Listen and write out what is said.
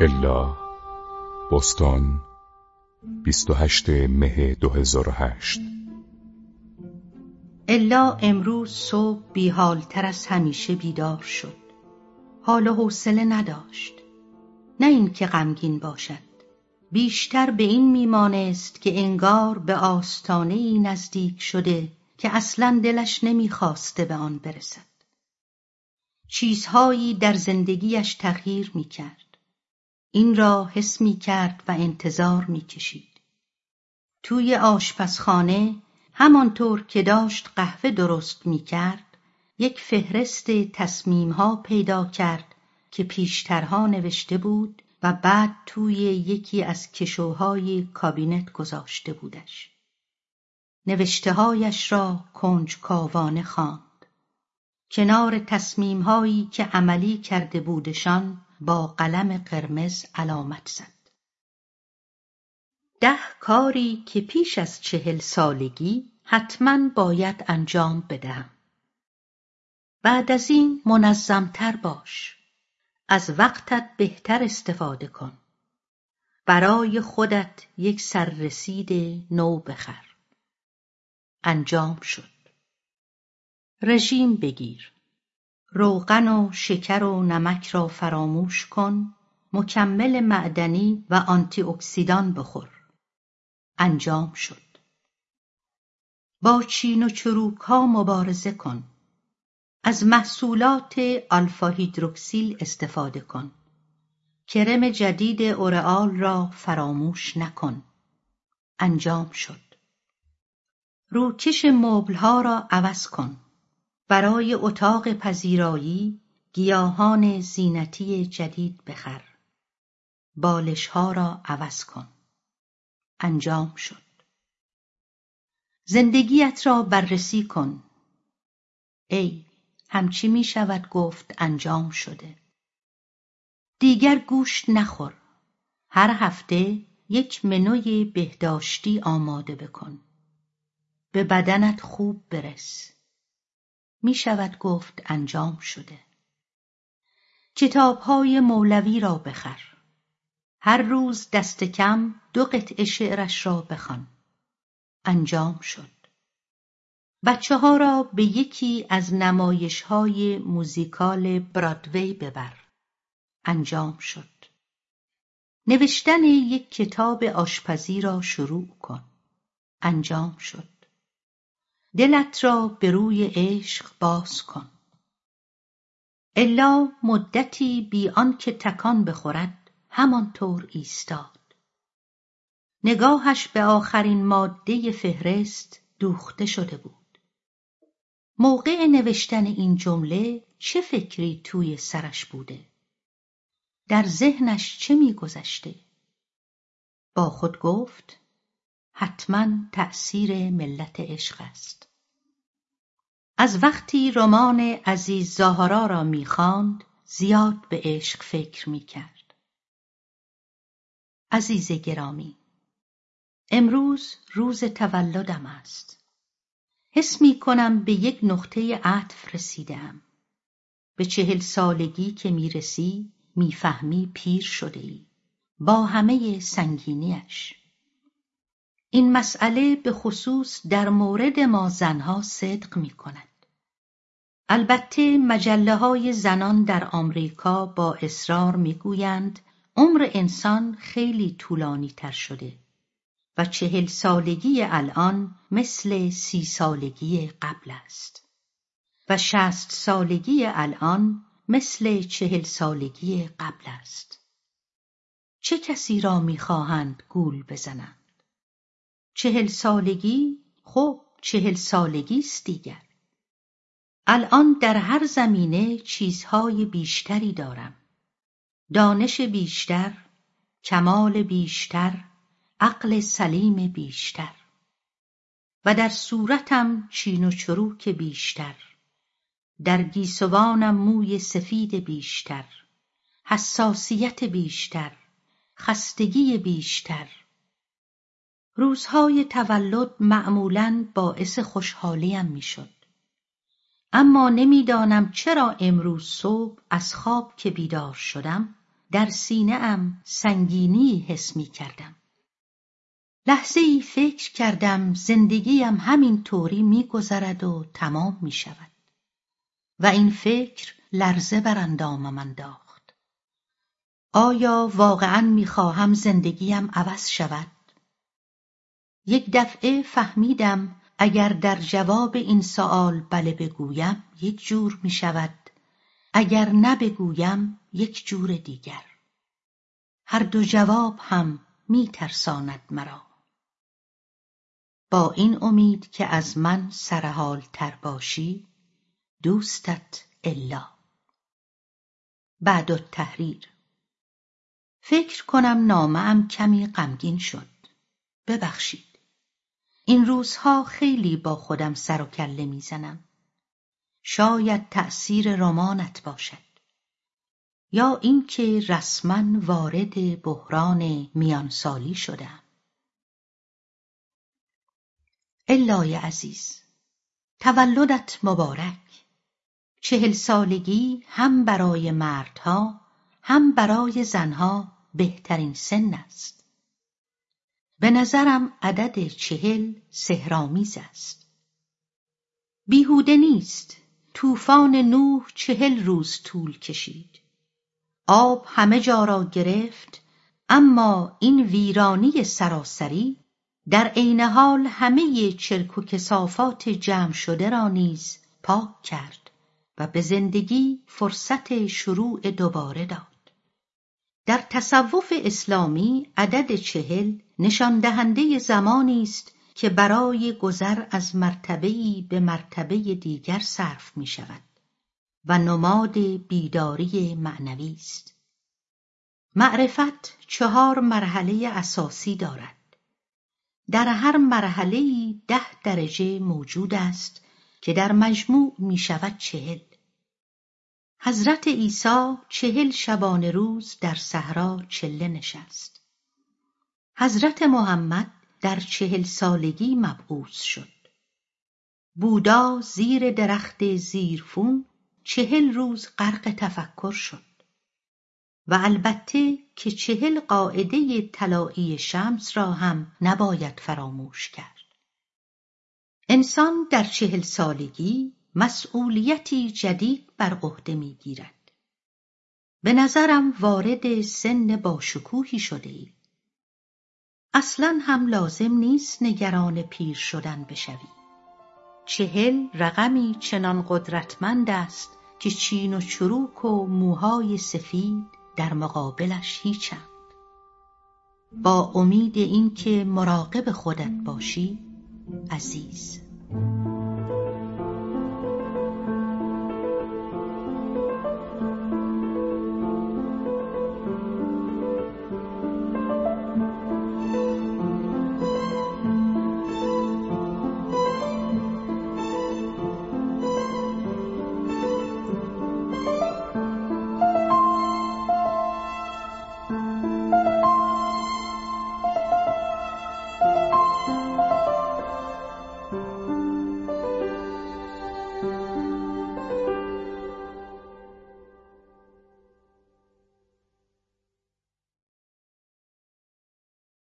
الا بستان 28 مه 2008 الا امروز صبح بیحالتر از همیشه بیدار شد. حال و حوصله نداشت. نه اینکه غمگین باشد. بیشتر به این میمانست که انگار به آستانه ای نزدیک شده که اصلا دلش نمی‌خواسته به آن برسد. چیزهایی در زندگیش تغییر می‌کرد. این را حس می‌کرد و انتظار می‌کشید توی آشپزخانه همانطور که داشت قهوه درست می‌کرد یک فهرست تصمیمها پیدا کرد که پیشترها نوشته بود و بعد توی یکی از کشوهای کابینت گذاشته بودش. نوشتههایش را کنجکاوانه خواند. کنار تصمیمهایی که عملی کرده بودشان با قلم قرمز علامت زد. ده کاری که پیش از چهل سالگی حتما باید انجام بدهم. بعد از این منظمتر باش. از وقتت بهتر استفاده کن. برای خودت یک سررسید نو بخر. انجام شد. رژیم بگیر. روغن و شکر و نمک را فراموش کن مکمل معدنی و آنتی اکسیدان بخور. انجام شد. با چین و چروک ها مبارزه کن. از محصولات آلفا هیدروکسیل استفاده کن. کرم جدید اورئال را فراموش نکن. انجام شد. روکش مبلها را عوض کن. برای اتاق پذیرایی گیاهان زینتی جدید بخر. بالشها را عوض کن. انجام شد. زندگیت را بررسی کن. ای همچی می شود گفت انجام شده. دیگر گوشت نخور. هر هفته یک منوی بهداشتی آماده بکن. به بدنت خوب برس. می شود گفت انجام شده. کتابهای مولوی را بخر. هر روز دست کم دو قطعه شعرش را بخوان. انجام شد. بچه ها را به یکی از نمایش های موزیکال برادوی ببر. انجام شد. نوشتن یک کتاب آشپزی را شروع کن. انجام شد. دلت را به روی عشق باز کن. الا مدتی بی آنکه تکان بخورد همانطور ایستاد. نگاهش به آخرین ماده فهرست دوخته شده بود. موقع نوشتن این جمله چه فکری توی سرش بوده؟ در ذهنش چه میگذشته؟ با خود گفت حتما تأثیر ملت عشق است. از وقتی رمان عزیز زاهرا را می‌خواند زیاد به عشق فکر می‌کرد. عزیز گرامی امروز روز تولدم است. حس می‌کنم به یک نقطه عطف رسیدم به چهل سالگی که می‌رسی می‌فهمی پیر شده ای با همه سنگینیش این مسئله به خصوص در مورد ما زنها صدق می کند. البته مجله های زنان در آمریکا با اصرار می‌گویند عمر انسان خیلی طولانی تر شده و چهل سالگی الان مثل سی سالگی قبل است و شست سالگی الان مثل چهل سالگی قبل است چه کسی را می‌خواهند گول بزنند چهل سالگی خب چهل سالگی است دیگر. الان در هر زمینه چیزهای بیشتری دارم. دانش بیشتر کمال بیشتر عقل سلیم بیشتر. و در صورتم چین و چروک بیشتر. در گیسوانم موی سفید بیشتر. حساسیت بیشتر. خستگی بیشتر. روزهای تولد معمولا باعث خوشحالیم می‌شد اما نمی‌دانم چرا امروز صبح از خواب که بیدار شدم در سینه ام سنگینی حس می کردم. لحظه ای فکر کردم زندگیم همین طوری می گذرد و تمام می شود. و این فکر لرزه بر اندامم انداخت. آیا واقعا می خواهم زندگیم عوض شود؟ یک دفعه فهمیدم اگر در جواب این سوال بله بگویم یک جور می شود اگر نبگویم یک جور دیگر. هر دو جواب هم می ترساند مرا. با این امید که از من سرحال تر باشی دوستت الا. بعد التحریر. فکر کنم نامه کمی غمگین شد. ببخشید. این روزها خیلی با خودم سر و کله می‌زنم. شاید تأثیر رمانت باشد. یا اینکه رسما وارد بحران میانسالی شدم. الای عزیز تولدت مبارک. چهل سالگی هم برای مردها هم برای زنها بهترین سن است. به نظرم عدد چهل سهرامیز است. بیهوده نیست. طوفان نوح چهل روز طول کشید. آب همه جا را گرفت اما این ویرانی سراسری در عین حال همه چرک و کسافات جمع شده را نیز پاک کرد و به زندگی فرصت شروع دوباره داد. در تصوف اسلامی عدد چهل نشان دهنده زمانی است که برای گذر از مرتبه‌ای به مرتبه دیگر صرف می شود و نماد بیداری معنوی است. معرفت چهار مرحله اساسی دارد. در هر مرحله ده درجه موجود است که در مجموع می شود چهل. حضرت عیسی چهل شبانه روز در صحرا چله نشست. حضرت محمد در چهل سالگی مبعوث شد. بودا زیر درخت زیرفون چهل روز غرق تفکر شد. و البته که چهل قاعده طلایی شمس را هم نباید فراموش کرد. انسان در چهل سالگی مسئولیتی جدید بر عهده می‌گیرد. به نظرم وارد سن باشکوهی شده ای. اصلا هم لازم نیست نگران پیر شدن بشوی چهل رقمی چنان قدرتمند است که چین و چروک و موهای سفید در مقابلش هیچند. با امید اینکه مراقب خودت باشی عزیز.